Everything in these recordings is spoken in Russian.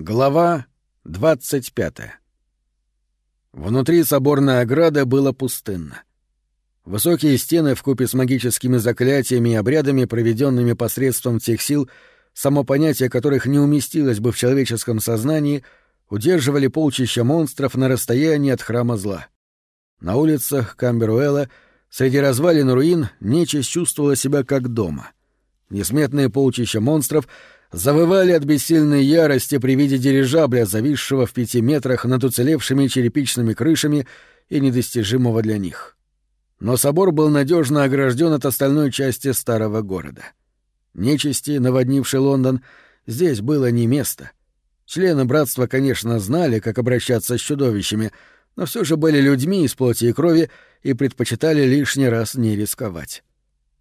Глава 25 Внутри соборной ограды было пустынно. Высокие стены вкупе с магическими заклятиями и обрядами, проведенными посредством тех сил, само понятие которых не уместилось бы в человеческом сознании, удерживали полчища монстров на расстоянии от храма зла. На улицах Камберуэла, среди развалин руин, нечисть чувствовала себя как дома. Несметные полчища монстров — завывали от бессильной ярости при виде дирижабля, зависшего в пяти метрах над уцелевшими черепичными крышами и недостижимого для них. Но собор был надежно огражден от остальной части старого города. Нечисти, наводнивший Лондон, здесь было не место. Члены братства, конечно, знали, как обращаться с чудовищами, но все же были людьми из плоти и крови и предпочитали лишний раз не рисковать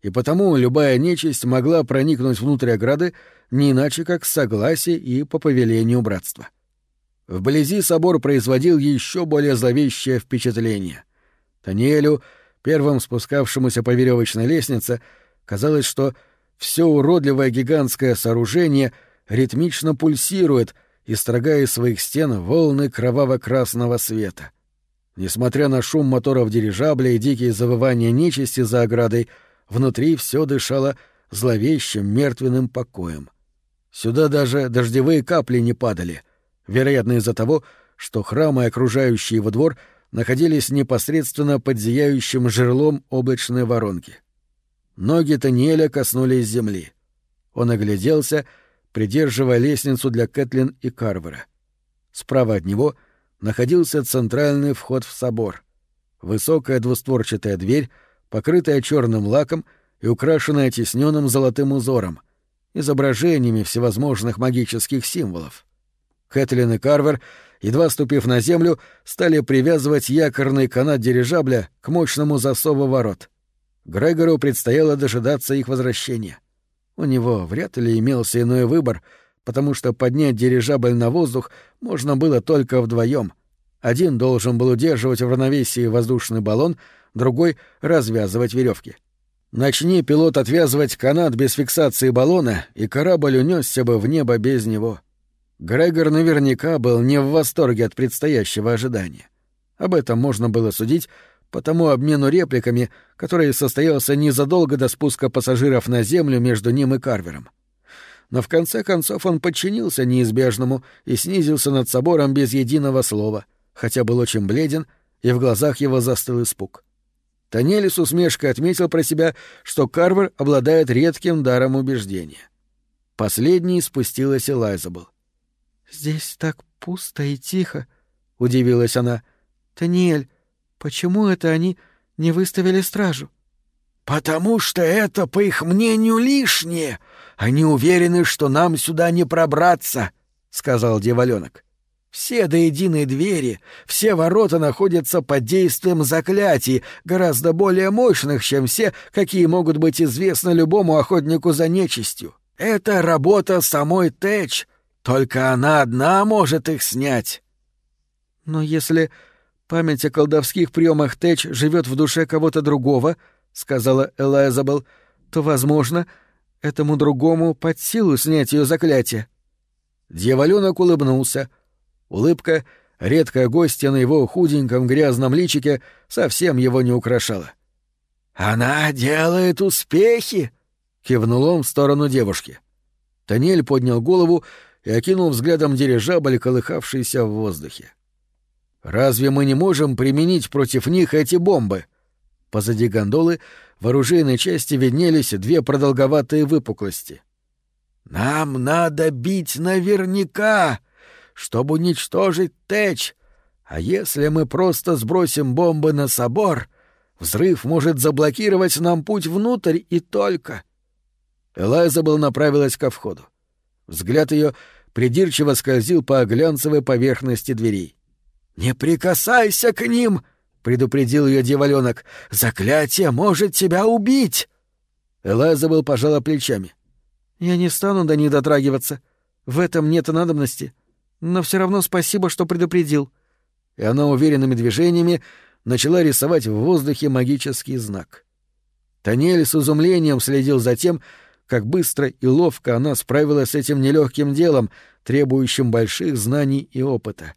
и потому любая нечисть могла проникнуть внутрь ограды не иначе как с согласия и по повелению братства. Вблизи собор производил еще более зловещее впечатление. Таниэлю, первым спускавшемуся по веревочной лестнице, казалось, что все уродливое гигантское сооружение ритмично пульсирует, исторгая из своих стен волны кроваво-красного света. Несмотря на шум моторов дирижабля и дикие завывания нечисти за оградой, Внутри все дышало зловещим мертвенным покоем. Сюда даже дождевые капли не падали, вероятно из-за того, что храм и окружающий его двор находились непосредственно под зияющим жерлом облачной воронки. Ноги Таниэля коснулись земли. Он огляделся, придерживая лестницу для Кэтлин и Карвера. Справа от него находился центральный вход в собор. Высокая двустворчатая дверь — покрытая черным лаком и украшенная тисненным золотым узором, изображениями всевозможных магических символов. Кэтлин и Карвер, едва ступив на землю, стали привязывать якорный канат дирижабля к мощному засову ворот. Грегору предстояло дожидаться их возвращения. У него вряд ли имелся иной выбор, потому что поднять дирижабль на воздух можно было только вдвоем. Один должен был удерживать в равновесии воздушный баллон — другой — развязывать веревки. Начни пилот отвязывать канат без фиксации баллона, и корабль унесся бы в небо без него. Грегор наверняка был не в восторге от предстоящего ожидания. Об этом можно было судить по тому обмену репликами, который состоялся незадолго до спуска пассажиров на землю между ним и Карвером. Но в конце концов он подчинился неизбежному и снизился над собором без единого слова, хотя был очень бледен, и в глазах его застыл испуг. Танели с усмешкой отметил про себя, что Карвер обладает редким даром убеждения. Последней спустилась Элайзабл. «Здесь так пусто и тихо», — удивилась она. «Таниэль, почему это они не выставили стражу?» «Потому что это, по их мнению, лишнее. Они уверены, что нам сюда не пробраться», — сказал дьяволёнок. Все до единой двери, все ворота находятся под действием заклятий, гораздо более мощных, чем все, какие могут быть известны любому охотнику за нечистью. Это работа самой Тэч, только она одна может их снять. Но если память о колдовских приемах Тэч живет в душе кого-то другого, сказала Элайзабел, то, возможно, этому другому под силу снять ее заклятие. Дьяволёнок улыбнулся — Улыбка, редкая гостья на его худеньком грязном личике, совсем его не украшала. «Она делает успехи!» — кивнул он в сторону девушки. Танель поднял голову и окинул взглядом дирижабль, колыхавшийся в воздухе. «Разве мы не можем применить против них эти бомбы?» Позади гондолы в оружейной части виднелись две продолговатые выпуклости. «Нам надо бить наверняка!» Чтобы уничтожить Тэч. А если мы просто сбросим бомбы на собор, взрыв может заблокировать нам путь внутрь и только. Элайзабел направилась ко входу. Взгляд ее придирчиво скользил по глянцевой поверхности дверей. «Не прикасайся к ним!» — предупредил ее дьяволёнок. «Заклятие может тебя убить!» Элайзабел пожала плечами. «Я не стану до них дотрагиваться. В этом нет надобности. Но все равно спасибо, что предупредил. И она уверенными движениями начала рисовать в воздухе магический знак. Танель с изумлением следил за тем, как быстро и ловко она справилась с этим нелегким делом, требующим больших знаний и опыта.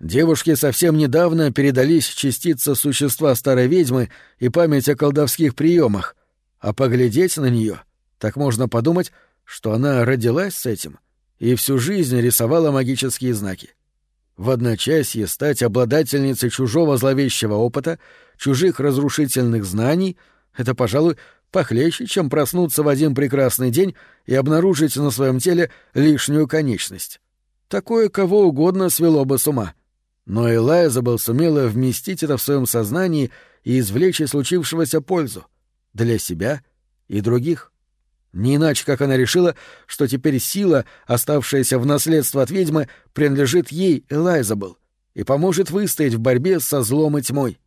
Девушке совсем недавно передались частицы существа старой ведьмы и память о колдовских приемах, а поглядеть на нее, так можно подумать, что она родилась с этим и всю жизнь рисовала магические знаки. В одночасье стать обладательницей чужого зловещего опыта, чужих разрушительных знаний — это, пожалуй, похлеще, чем проснуться в один прекрасный день и обнаружить на своем теле лишнюю конечность. Такое кого угодно свело бы с ума. Но Элайзабел сумела вместить это в своем сознании и извлечь из случившегося пользу. Для себя и других. Не иначе, как она решила, что теперь сила, оставшаяся в наследство от ведьмы, принадлежит ей, Элайзабел, и поможет выстоять в борьбе со злом и тьмой.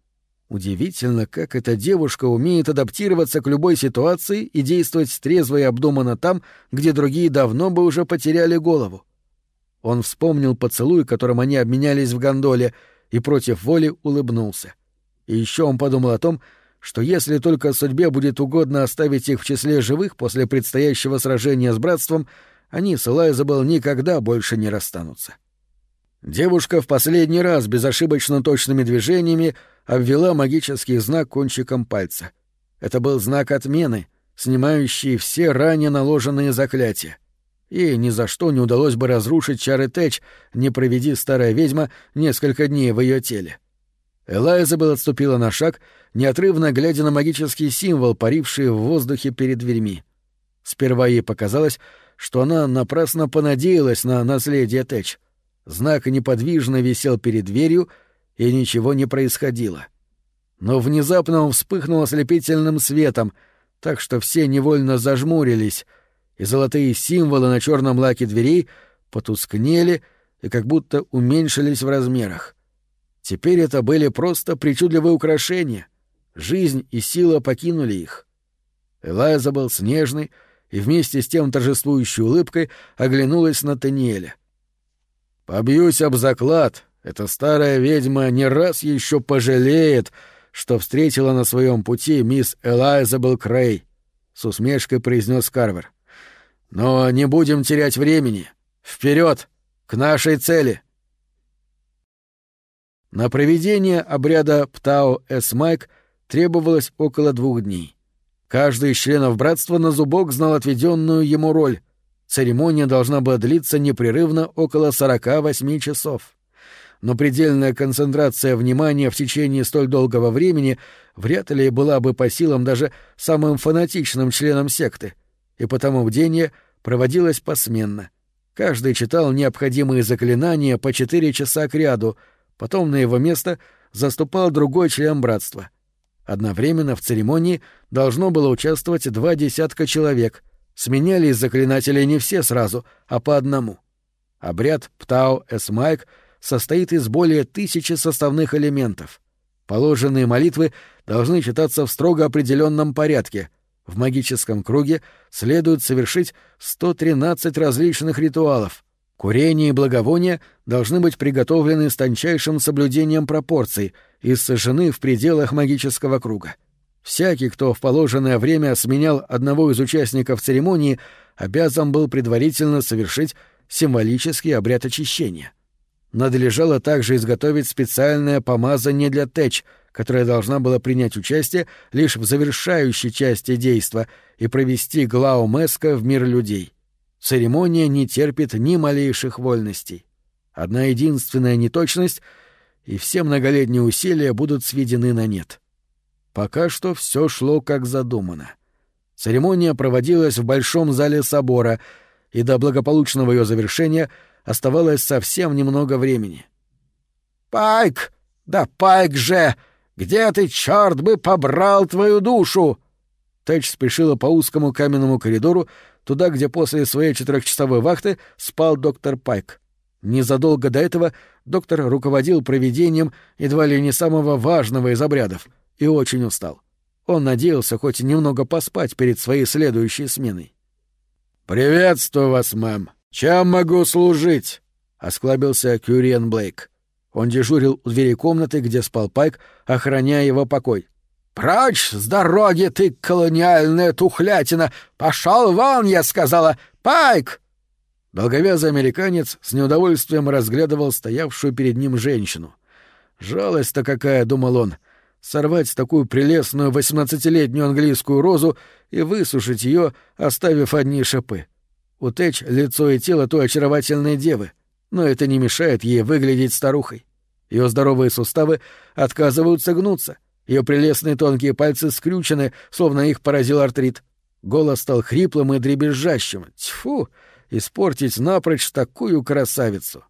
Удивительно, как эта девушка умеет адаптироваться к любой ситуации и действовать трезво и обдуманно там, где другие давно бы уже потеряли голову. Он вспомнил поцелуй, которым они обменялись в гондоле, и против воли улыбнулся. И еще он подумал о том, что если только судьбе будет угодно оставить их в числе живых после предстоящего сражения с братством, они с Элайзабел никогда больше не расстанутся. Девушка в последний раз безошибочно точными движениями обвела магический знак кончиком пальца. Это был знак отмены, снимающий все ранее наложенные заклятия. И ни за что не удалось бы разрушить чары Тэч, не проведи старая ведьма несколько дней в ее теле. Элайзабел отступила на шаг, неотрывно глядя на магический символ, паривший в воздухе перед дверьми. Сперва ей показалось, что она напрасно понадеялась на наследие Тэч. Знак неподвижно висел перед дверью, и ничего не происходило. Но внезапно он вспыхнул ослепительным светом, так что все невольно зажмурились, и золотые символы на черном лаке дверей потускнели и как будто уменьшились в размерах. Теперь это были просто причудливые украшения. Жизнь и сила покинули их. Элайза был снежный и вместе с тем торжествующей улыбкой оглянулась на Таниэля. «Побьюсь об заклад, эта старая ведьма не раз еще пожалеет, что встретила на своем пути мисс Элайзабел Крей», — с усмешкой произнес Карвер. «Но не будем терять времени. Вперед, к нашей цели!» На проведение обряда Птао-Эс-Майк требовалось около двух дней. Каждый из членов братства на зубок знал отведенную ему роль. Церемония должна была длиться непрерывно около 48 часов но предельная концентрация внимания в течение столь долгого времени вряд ли была бы по силам даже самым фанатичным членам секты, и потому бдение проводилось посменно. Каждый читал необходимые заклинания по четыре часа к ряду, потом на его место заступал другой член братства. Одновременно в церемонии должно было участвовать два десятка человек. Сменялись заклинатели не все сразу, а по одному. Обряд Птау-Эсмайк — состоит из более тысячи составных элементов. Положенные молитвы должны читаться в строго определенном порядке. В магическом круге следует совершить 113 различных ритуалов. Курение и благовония должны быть приготовлены с тончайшим соблюдением пропорций и сожжены в пределах магического круга. Всякий, кто в положенное время сменял одного из участников церемонии, обязан был предварительно совершить символический обряд очищения — надлежало также изготовить специальное помазание для Тэч, которая должна была принять участие лишь в завершающей части действа и провести Глау Меска в мир людей. Церемония не терпит ни малейших вольностей. Одна единственная неточность, и все многолетние усилия будут сведены на нет. Пока что все шло как задумано. Церемония проводилась в большом зале собора, и до благополучного ее завершения — оставалось совсем немного времени. «Пайк! Да Пайк же! Где ты, черт бы, побрал твою душу?» Тэч спешила по узкому каменному коридору, туда, где после своей четырехчасовой вахты спал доктор Пайк. Незадолго до этого доктор руководил проведением едва ли не самого важного из обрядов и очень устал. Он надеялся хоть немного поспать перед своей следующей сменой. «Приветствую вас, мэм», «Чем могу служить?» — осклабился Кюриен Блейк. Он дежурил у двери комнаты, где спал Пайк, охраняя его покой. «Прочь с дороги, ты колониальная тухлятина! Пошел вон, я сказала! Пайк!» Долговязый американец с неудовольствием разглядывал стоявшую перед ним женщину. «Жалость-то какая!» — думал он. «Сорвать такую прелестную восемнадцатилетнюю английскую розу и высушить ее, оставив одни шипы. Утечь лицо и тело той очаровательной девы, но это не мешает ей выглядеть старухой. Ее здоровые суставы отказываются гнуться, ее прелестные тонкие пальцы скрючены, словно их поразил артрит. Голос стал хриплым и дребезжащим. Тьфу! Испортить напрочь такую красавицу.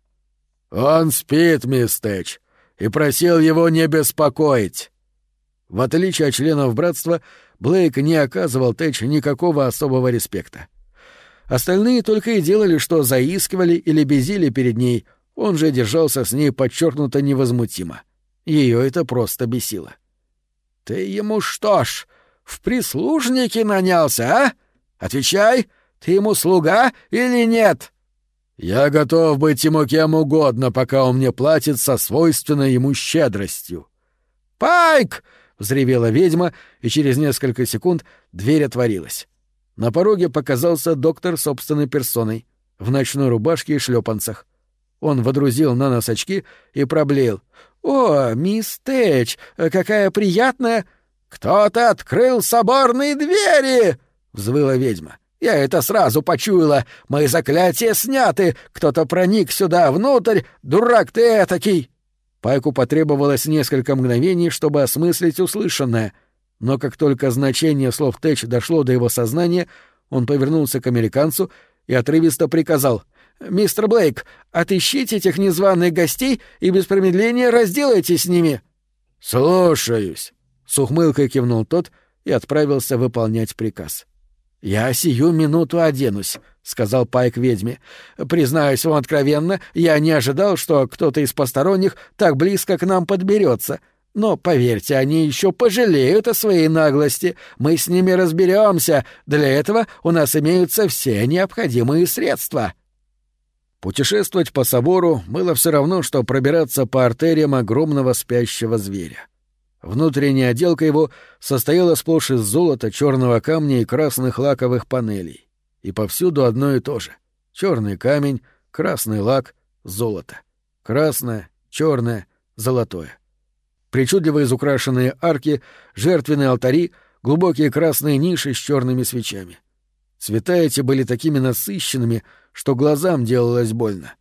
«Он спит, мисс Тэч, и просил его не беспокоить». В отличие от членов братства, Блейк не оказывал Тэч никакого особого респекта. Остальные только и делали, что заискивали или безили перед ней, он же держался с ней подчеркнуто невозмутимо. Ее это просто бесило. «Ты ему что ж, в прислужники нанялся, а? Отвечай, ты ему слуга или нет?» «Я готов быть ему кем угодно, пока он мне платит со свойственной ему щедростью». «Пайк!» — взревела ведьма, и через несколько секунд дверь отворилась. На пороге показался доктор собственной персоной, в ночной рубашке и шлепанцах. Он водрузил на нос очки и проблеял. «О, мисс Тэч, какая приятная...» «Кто-то открыл соборные двери!» — взвыла ведьма. «Я это сразу почуяла. Мои заклятия сняты. Кто-то проник сюда внутрь. Дурак ты этакий!» Пайку потребовалось несколько мгновений, чтобы осмыслить услышанное, но как только значение слов Тэч дошло до его сознания, он повернулся к американцу и отрывисто приказал — «Мистер Блейк, отыщите этих незваных гостей и без промедления разделайтесь с ними». «Слушаюсь», — с ухмылкой кивнул тот и отправился выполнять приказ. «Я сию минуту оденусь», — сказал Пайк ведьме. «Признаюсь вам откровенно, я не ожидал, что кто-то из посторонних так близко к нам подберется. Но, поверьте, они еще пожалеют о своей наглости. Мы с ними разберемся. Для этого у нас имеются все необходимые средства». Путешествовать по собору было все равно, что пробираться по артериям огромного спящего зверя. Внутренняя отделка его состояла сплошь из золота, черного камня и красных лаковых панелей. И повсюду одно и то же. Черный камень, красный лак, золото. Красное, черное, золотое. Причудливо изукрашенные арки, жертвенные алтари, глубокие красные ниши с черными свечами. Цвета эти были такими насыщенными, что глазам делалось больно.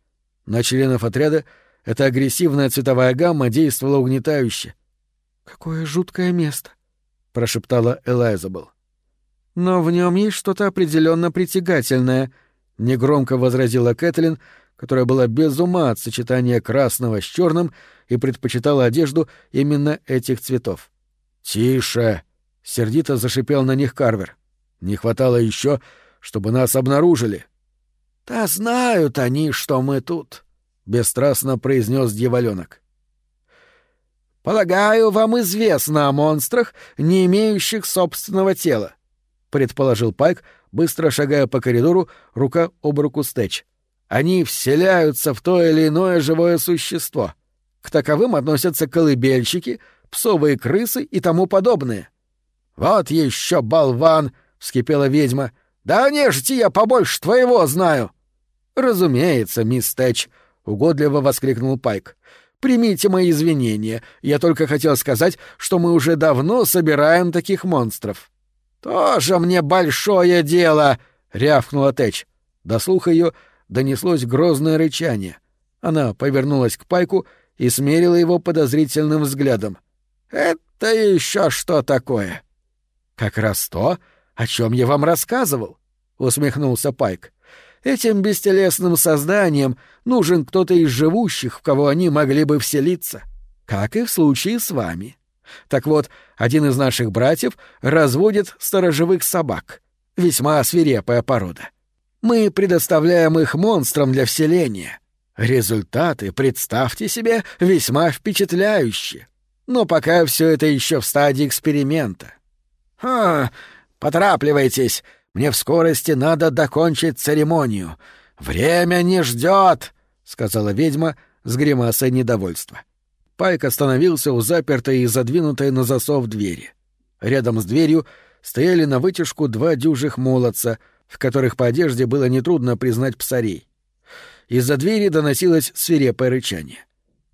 На членов отряда эта агрессивная цветовая гамма действовала угнетающе. «Какое жуткое место!» — прошептала Элайзабел. «Но в нем есть что-то определенно притягательное», — негромко возразила Кэтлин, которая была без ума от сочетания красного с черным и предпочитала одежду именно этих цветов. «Тише!» — сердито зашипел на них Карвер. «Не хватало еще, чтобы нас обнаружили». «Да знают они, что мы тут», — бесстрастно произнес дьяволенок. «Полагаю, вам известно о монстрах, не имеющих собственного тела», — предположил Пайк, быстро шагая по коридору, рука об руку Стэч. «Они вселяются в то или иное живое существо. К таковым относятся колыбельщики, псовые крысы и тому подобное». «Вот еще болван!» — вскипела ведьма. «Да нежти я побольше твоего знаю!» «Разумеется, мисс Тэч», — угодливо воскликнул Пайк. «Примите мои извинения. Я только хотел сказать, что мы уже давно собираем таких монстров». «Тоже мне большое дело!» — рявкнула Тэч. До слуха ее донеслось грозное рычание. Она повернулась к Пайку и смерила его подозрительным взглядом. «Это еще что такое?» «Как раз то, о чем я вам рассказывал», — усмехнулся Пайк. Этим бестелесным созданиям нужен кто-то из живущих, в кого они могли бы вселиться. Как и в случае с вами. Так вот, один из наших братьев разводит сторожевых собак. Весьма свирепая порода. Мы предоставляем их монстрам для вселения. Результаты, представьте себе, весьма впечатляющие. Но пока все это еще в стадии эксперимента. «Ха, поторапливайтесь!» Мне в скорости надо докончить церемонию. Время не ждет, сказала ведьма с гримасой недовольства. Пайк остановился у запертой и задвинутой на засов двери. Рядом с дверью стояли на вытяжку два дюжих молодца, в которых по одежде было нетрудно признать псарей. Из-за двери доносилось свирепое рычание.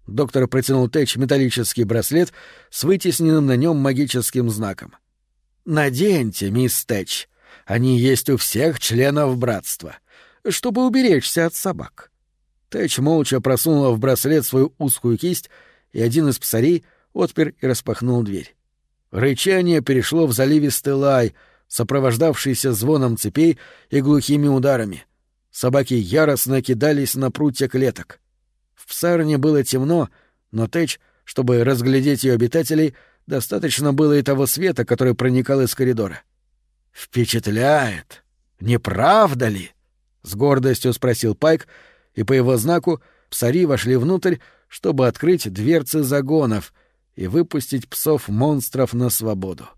Доктор протянул Тэч металлический браслет с вытесненным на нем магическим знаком. «Наденьте, мисс Тэч. Они есть у всех членов братства, чтобы уберечься от собак». Тэч молча просунула в браслет свою узкую кисть, и один из псарей отпер и распахнул дверь. Рычание перешло в заливистый лай, сопровождавшийся звоном цепей и глухими ударами. Собаки яростно кидались на прутья клеток. В псарне было темно, но Тэч, чтобы разглядеть ее обитателей, достаточно было и того света, который проникал из коридора. «Впечатляет! Не правда ли?» — с гордостью спросил Пайк, и по его знаку псари вошли внутрь, чтобы открыть дверцы загонов и выпустить псов-монстров на свободу.